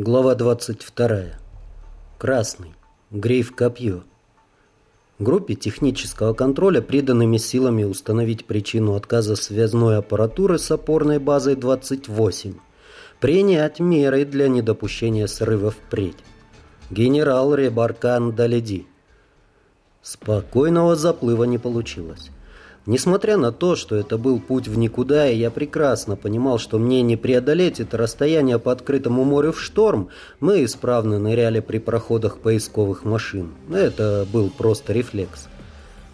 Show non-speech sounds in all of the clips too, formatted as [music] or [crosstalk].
Глава 22. Красный. Грейв копье. Группе технического контроля приданными силами установить причину отказа связной аппаратуры с опорной базой 28. Принять меры для недопущения срывов впредь. Генерал Ребаркан Даледи. Спокойного заплыва не получилось. Несмотря на то, что это был путь в никуда, и я прекрасно понимал, что мне не преодолеть это расстояние по открытому морю в шторм, мы исправно ныряли при проходах поисковых машин. Это был просто рефлекс.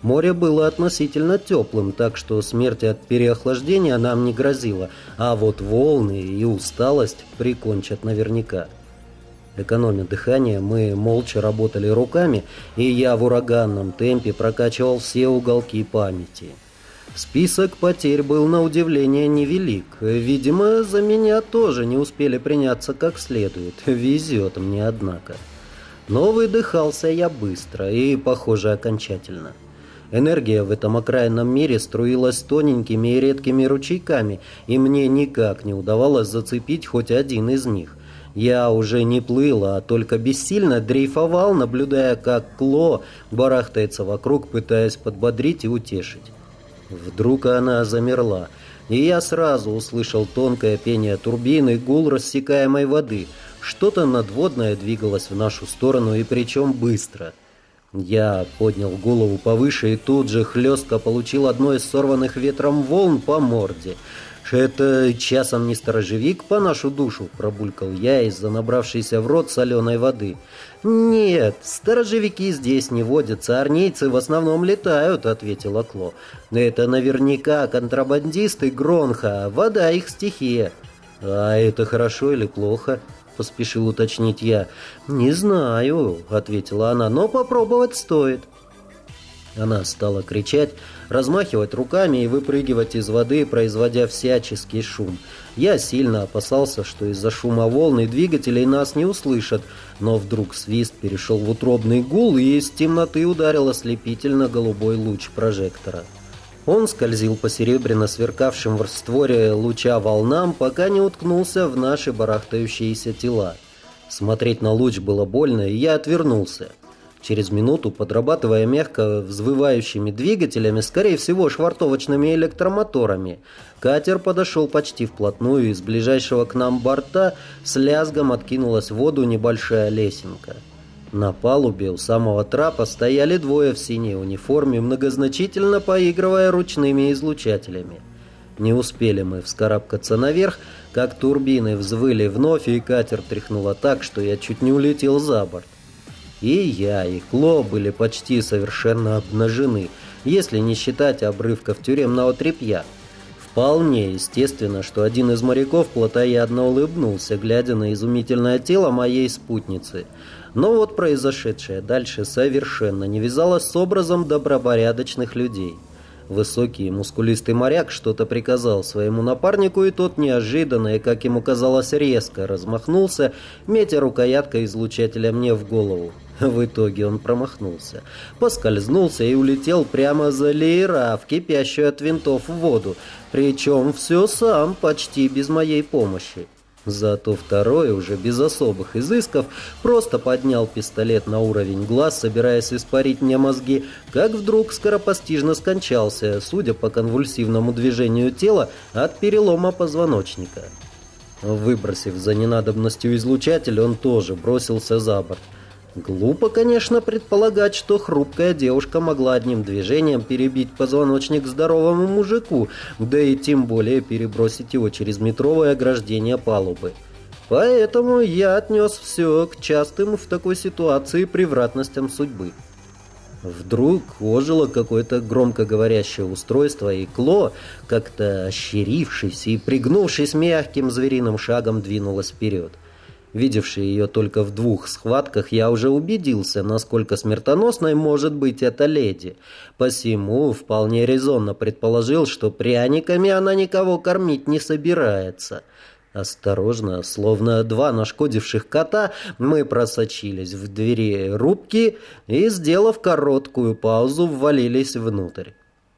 Море было относительно теплым, так что смерть от переохлаждения нам не грозила, а вот волны и усталость прикончат наверняка. Экономя дыхание, мы молча работали руками, и я в ураганном темпе прокачивал все уголки памяти. Список потерь был на удивление невелик. Видимо, за меня тоже не успели приняться как следует. Везет мне, однако. Но выдыхался я быстро и, похоже, окончательно. Энергия в этом окраинном мире струилась тоненькими и редкими ручейками, и мне никак не удавалось зацепить хоть один из них. Я уже не плыл, а только бессильно дрейфовал, наблюдая, как Кло барахтается вокруг, пытаясь подбодрить и утешить. Вдруг она замерла, и я сразу услышал тонкое пение турбины, гул рассекаемой воды. Что-то надводное двигалось в нашу сторону, и причем быстро. Я поднял голову повыше и тут же хлестко получил одной из сорванных ветром волн по морде — «Это часом не сторожевик по нашу душу?» – пробулькал я из-за набравшейся в рот соленой воды. «Нет, сторожевики здесь не водятся, арнейцы в основном летают», – ответила Кло. «Это наверняка контрабандисты Гронха, вода их стихия». «А это хорошо или плохо?» – поспешил уточнить я. «Не знаю», – ответила она, – «но попробовать стоит». Она стала кричать, размахивать руками и выпрыгивать из воды, производя всяческий шум. Я сильно опасался, что из-за шума волн и двигателей нас не услышат, но вдруг свист перешел в утробный гул, и из темноты ударил ослепительно-голубой луч прожектора. Он скользил по серебряно сверкавшим в растворе луча волнам, пока не уткнулся в наши барахтающиеся тела. Смотреть на луч было больно, и я отвернулся. Через минуту, подрабатывая мягко взвывающими двигателями, скорее всего швартовочными электромоторами, катер подошел почти вплотную, и из ближайшего к нам борта с лязгом откинулась в воду небольшая лесенка. На палубе у самого трапа стояли двое в синей униформе, многозначительно поигрывая ручными излучателями. Не успели мы вскарабкаться наверх, как турбины взвыли вновь, и катер тряхнуло так, что я чуть не улетел за борт. И я, и Кло были почти совершенно обнажены, если не считать обрывков тюремного тряпья. Вполне естественно, что один из моряков плотоядно улыбнулся, глядя на изумительное тело моей спутницы. Но вот произошедшее дальше совершенно не вязалось с образом добропорядочных людей. Высокий мускулистый моряк что-то приказал своему напарнику, и тот неожиданно и, как ему казалось, резко размахнулся, метя рукояткой излучателя мне в голову. [laughs] В итоге он промахнулся, поскользнулся и улетел прямо за леера в кипящую от винтов воду, причем все сам, почти без моей помощи. Зато второй, уже без особых изысков, просто поднял пистолет на уровень глаз, собираясь испарить мне мозги, как вдруг скоропостижно скончался, судя по конвульсивному движению тела, от перелома позвоночника. Выбросив за ненадобностью излучатель, он тоже бросился за борт. Глупо, конечно, предполагать, что хрупкая девушка могла одним движением перебить позвоночник здоровому мужику, да и тем более перебросить его через метровое ограждение палубы. Поэтому я отнес все к частым в такой ситуации превратностям судьбы. Вдруг ожило какое-то громкоговорящее устройство, и Кло, как-то ощерившись и пригнувшись мягким звериным шагом, двинулась вперед. Видевший ее только в двух схватках, я уже убедился, насколько смертоносной может быть эта леди. Посему вполне резонно предположил, что пряниками она никого кормить не собирается. Осторожно, словно два нашкодивших кота, мы просочились в двери рубки и, сделав короткую паузу, ввалились внутрь.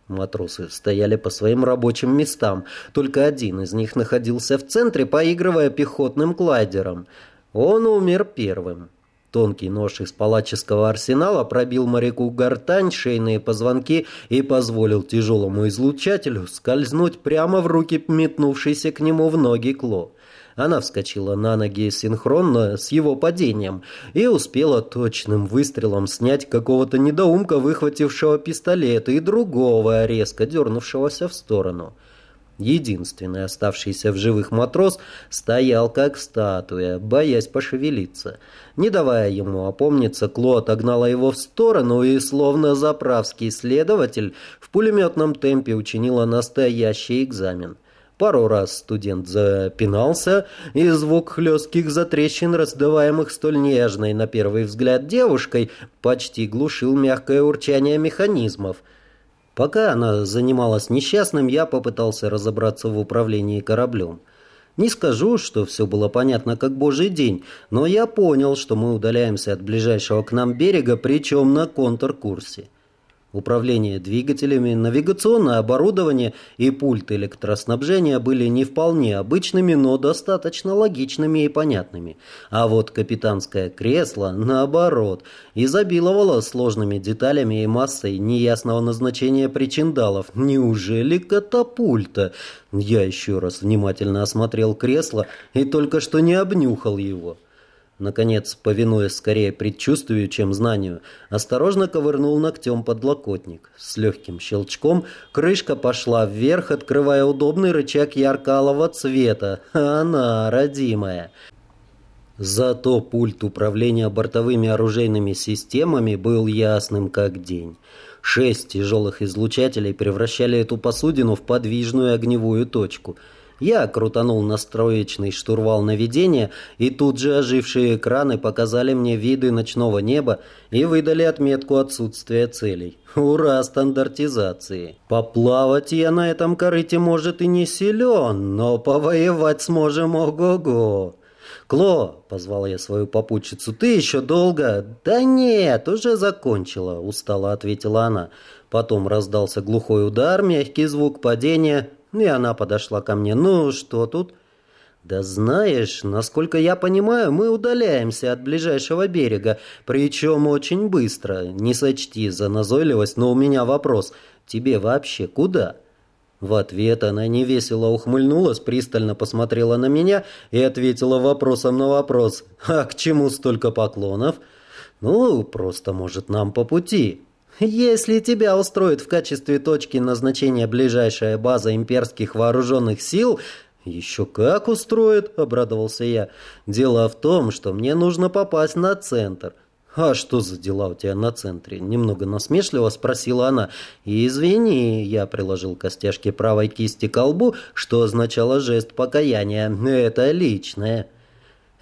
Матросы стояли по своим рабочим местам, только один из них находился в центре, поигрывая пехотным клайдером. Он умер первым. Тонкий нож из палаческого арсенала пробил моряку гортань, шейные позвонки и позволил тяжелому излучателю скользнуть прямо в руки метнувшейся к нему в ноги Кло. Она вскочила на ноги синхронно с его падением и успела точным выстрелом снять какого-то недоумка, выхватившего пистолет, и другого, резко дернувшегося в сторону. Единственный оставшийся в живых матрос стоял как статуя, боясь пошевелиться. Не давая ему опомниться, Кло отогнала его в сторону и, словно заправский следователь, в пулеметном темпе учинила настоящий экзамен. Пару раз студент запинался, и звук хлестких затрещин, раздаваемых столь нежной, на первый взгляд, девушкой, почти глушил мягкое урчание механизмов. Пока она занималась несчастным, я попытался разобраться в управлении кораблем. Не скажу, что все было понятно как божий день, но я понял, что мы удаляемся от ближайшего к нам берега, причем на контркурсе. Управление двигателями, навигационное оборудование и пульт электроснабжения были не вполне обычными, но достаточно логичными и понятными. А вот капитанское кресло, наоборот, изобиловало сложными деталями и массой неясного назначения причиндалов. Неужели катапульта? Я еще раз внимательно осмотрел кресло и только что не обнюхал его. Наконец, повинуясь скорее предчувствию, чем знанию, осторожно ковырнул ногтем подлокотник. С легким щелчком крышка пошла вверх, открывая удобный рычаг ярко-алого цвета. Она, родимая. Зато пульт управления бортовыми оружейными системами был ясным как день. Шесть тяжелых излучателей превращали эту посудину в подвижную огневую точку – я крутанул настроечный штурвал наведения, и тут же ожившие экраны показали мне виды ночного неба и выдали отметку отсутствия целей. Ура, стандартизации! Поплавать я на этом корыте, может, и не силен, но повоевать сможем ого-го. «Кло!» — позвал я свою попутчицу. «Ты еще долго?» «Да нет, уже закончила», — устало ответила она. Потом раздался глухой удар, мягкий звук падения. И она подошла ко мне. «Ну, что тут?» «Да знаешь, насколько я понимаю, мы удаляемся от ближайшего берега, причем очень быстро. Не сочти за назойливость, но у меня вопрос. Тебе вообще куда?» В ответ она невесело ухмыльнулась, пристально посмотрела на меня и ответила вопросом на вопрос. «А к чему столько поклонов?» «Ну, просто, может, нам по пути». Если тебя устроит в качестве точки назначения ближайшая база имперских вооруженных сил, еще как устроит, обрадовался я. Дело в том, что мне нужно попасть на центр. «А что за дела у тебя на центре?» Немного насмешливо спросила она. «Извини», я приложил костяшки правой кисти к колбу, что означало жест покаяния. «Это личное».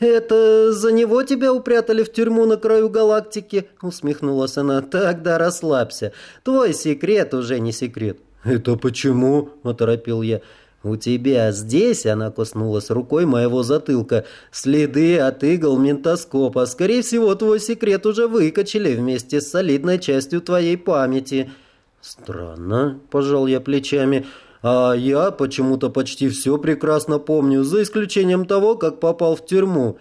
«Это за него тебя упрятали в тюрьму на краю галактики?» Усмехнулась она. «Тогда расслабься. Твой секрет уже не секрет». «Это почему?» – оторопил я. «У тебя здесь, — она коснулась рукой моего затылка, — следы от игл ментоскопа. Скорее всего, твой секрет уже выкачали вместе с солидной частью твоей памяти». «Странно», — пожал я плечами, — а я почему-то почти все прекрасно помню, за исключением того, как попал в тюрьму.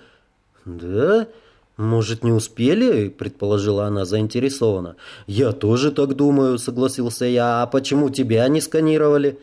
Да? Может, не успели? Предположила она заинтересованно. Я тоже так думаю, согласился я. А почему тебя не сканировали?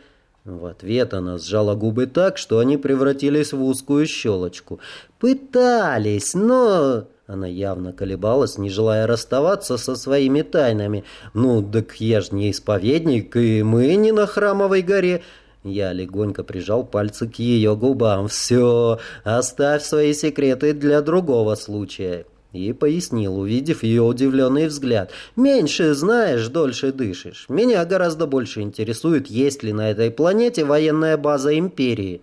В ответ она сжала губы так, что они превратились в узкую щелочку. «Пытались, но...» Она явно колебалась, не желая расставаться со своими тайнами. «Ну, так я ж не исповедник, и мы не на храмовой горе». Я легонько прижал пальцы к ее губам. «Все, оставь свои секреты для другого случая». И пояснил, увидев ее удивленный взгляд. «Меньше знаешь, дольше дышишь. Меня гораздо больше интересует, есть ли на этой планете военная база Империи».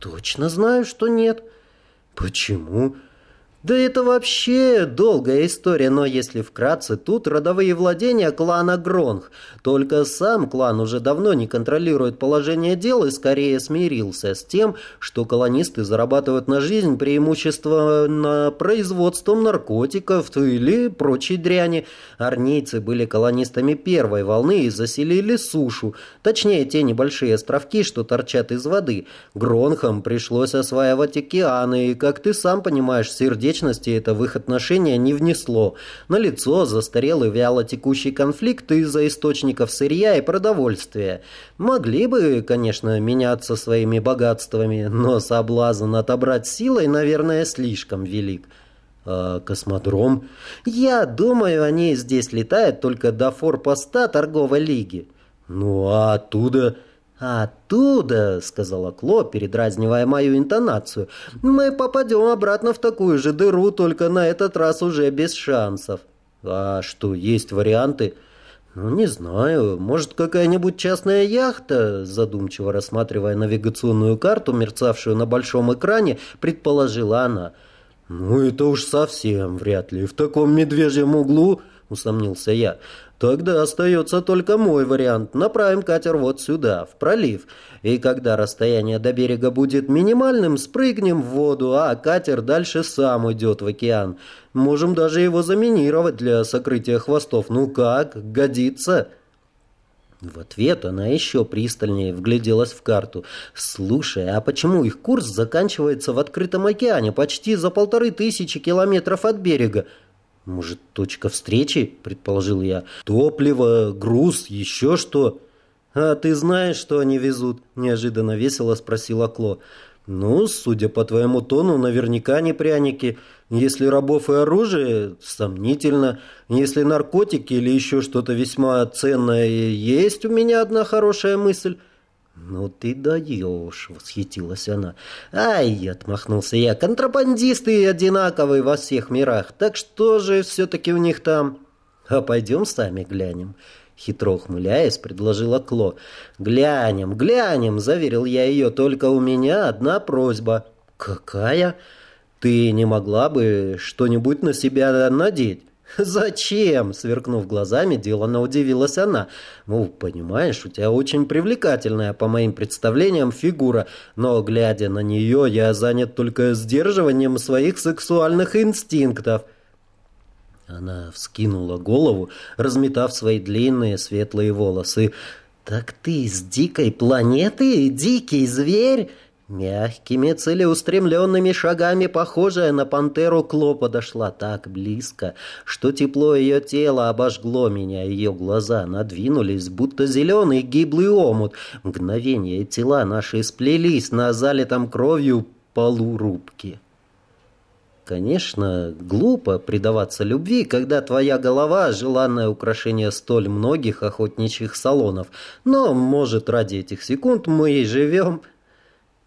«Точно знаю, что нет». «Почему?» Да это вообще долгая история, но если вкратце, тут родовые владения клана Гронх. Только сам клан уже давно не контролирует положение дел и скорее смирился с тем, что колонисты зарабатывают на жизнь преимущественно производством наркотиков или прочей дряни. Арнейцы были колонистами первой волны и заселили сушу, точнее те небольшие островки, что торчат из воды. Гронхам пришлось осваивать океаны, и, как ты сам понимаешь, сердечко человечности это в их отношения не внесло. На лицо застарелый вяло текущий конфликт из-за источников сырья и продовольствия. Могли бы, конечно, меняться своими богатствами, но соблазн отобрать силой, наверное, слишком велик. А космодром? Я думаю, они здесь летают только до форпоста торговой лиги. Ну а оттуда... «Оттуда», — сказала Кло, передразнивая мою интонацию, «мы попадем обратно в такую же дыру, только на этот раз уже без шансов». «А что, есть варианты?» «Ну, не знаю. Может, какая-нибудь частная яхта?» Задумчиво рассматривая навигационную карту, мерцавшую на большом экране, предположила она. «Ну, это уж совсем вряд ли. В таком медвежьем углу...» — усомнился я. Тогда остается только мой вариант. Направим катер вот сюда, в пролив. И когда расстояние до берега будет минимальным, спрыгнем в воду, а катер дальше сам уйдет в океан. Можем даже его заминировать для сокрытия хвостов. Ну как, годится?» В ответ она еще пристальнее вгляделась в карту. «Слушай, а почему их курс заканчивается в открытом океане, почти за полторы тысячи километров от берега? «Может, точка встречи?» – предположил я. «Топливо, груз, еще что?» «А ты знаешь, что они везут?» – неожиданно весело спросила Кло. «Ну, судя по твоему тону, наверняка не пряники. Если рабов и оружие, сомнительно. Если наркотики или еще что-то весьма ценное, есть у меня одна хорошая мысль». «Ну ты даешь!» — восхитилась она. «Ай!» — отмахнулся я. «Контрабандисты одинаковые во всех мирах. Так что же все-таки у них там?» «А пойдем сами глянем». Хитро ухмыляясь, предложила Кло. «Глянем, глянем!» — заверил я ее. «Только у меня одна просьба». «Какая?» «Ты не могла бы что-нибудь на себя надеть?» «Зачем?» — сверкнув глазами, делано удивилась она. «Ну, понимаешь, у тебя очень привлекательная, по моим представлениям, фигура, но, глядя на нее, я занят только сдерживанием своих сексуальных инстинктов». Она вскинула голову, разметав свои длинные светлые волосы. «Так ты с дикой планеты? Дикий зверь?» Мягкими, целеустремленными шагами, похожая на пантеру, Кло подошла так близко, что тепло ее тела обожгло меня, ее глаза надвинулись, будто зеленый гиблый омут. Мгновение тела наши сплелись на залитом кровью полу рубки. Конечно, глупо предаваться любви, когда твоя голова – желанное украшение столь многих охотничьих салонов, но, может, ради этих секунд мы и живем –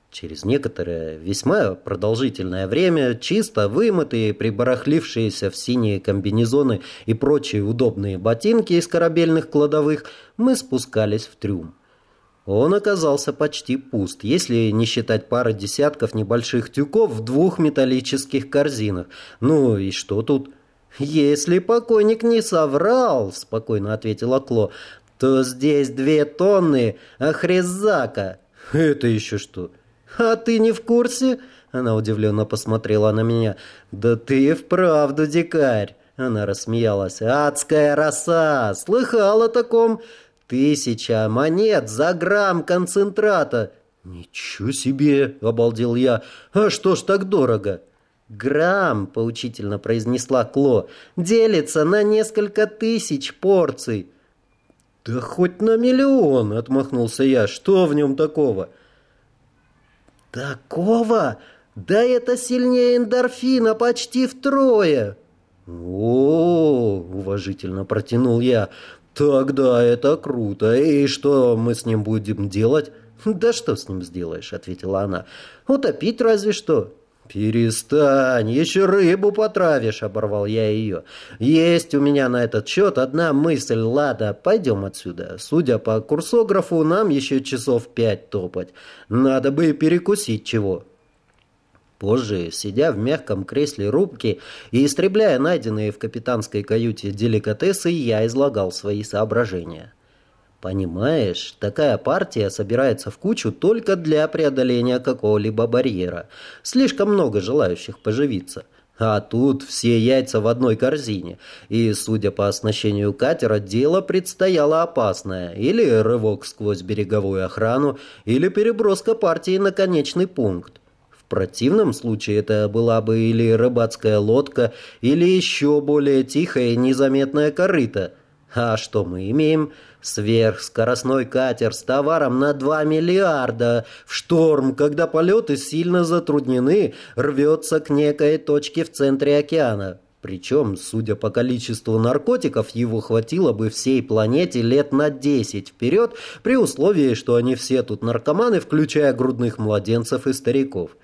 Через некоторое, весьма продолжительное время, чисто вымытые, прибарахлившиеся в синие комбинезоны и прочие удобные ботинки из корабельных кладовых, мы спускались в трюм. Он оказался почти пуст, если не считать пары десятков небольших тюков в двух металлических корзинах. Ну и что тут? «Если покойник не соврал», — спокойно ответила Кло, — «то здесь две тонны ахрезака». «Это еще что?» «А ты не в курсе?» Она удивленно посмотрела на меня. «Да ты вправду дикарь!» Она рассмеялась. «Адская роса! Слыхал о таком? Тысяча монет за грамм концентрата!» «Ничего себе!» — обалдел я. «А что ж так дорого?» «Грамм», — поучительно произнесла Кло, — «делится на несколько тысяч порций». «Да хоть на миллион!» — отмахнулся я. «Что в нем такого?» «Такого? Да это сильнее эндорфина почти втрое!» «О, уважительно протянул я. «Тогда это круто. И что мы с ним будем делать?» «Да что с ним сделаешь?» — ответила она. «Утопить разве что». «Перестань, еще рыбу потравишь», — оборвал я ее. «Есть у меня на этот счет одна мысль. Ладно, пойдем отсюда. Судя по курсографу, нам еще часов пять топать. Надо бы перекусить чего». Позже, сидя в мягком кресле рубки и истребляя найденные в капитанской каюте деликатесы, я излагал свои соображения. Понимаешь, такая партия собирается в кучу только для преодоления какого-либо барьера. Слишком много желающих поживиться. А тут все яйца в одной корзине. И, судя по оснащению катера, дело предстояло опасное. Или рывок сквозь береговую охрану, или переброска партии на конечный пункт. В противном случае это была бы или рыбацкая лодка, или еще более тихая и незаметная корыта. А что мы имеем? Сверхскоростной катер с товаром на 2 миллиарда в шторм, когда полеты сильно затруднены, рвется к некой точке в центре океана. Причем, судя по количеству наркотиков, его хватило бы всей планете лет на 10 вперед, при условии, что они все тут наркоманы, включая грудных младенцев и стариков.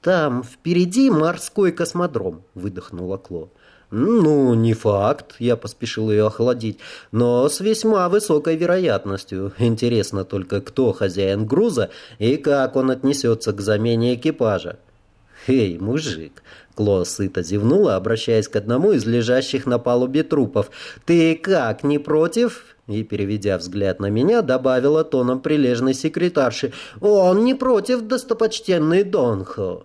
«Там впереди морской космодром», — выдохнула Кло. «Ну, не факт», — я поспешил ее охладить, «но с весьма высокой вероятностью. Интересно только, кто хозяин груза и как он отнесется к замене экипажа». «Эй, мужик!» — Кло сыто зевнула, обращаясь к одному из лежащих на палубе трупов. «Ты как, не против?» И, переведя взгляд на меня, добавила тоном прилежной секретарши. «Он не против, достопочтенный Донхо».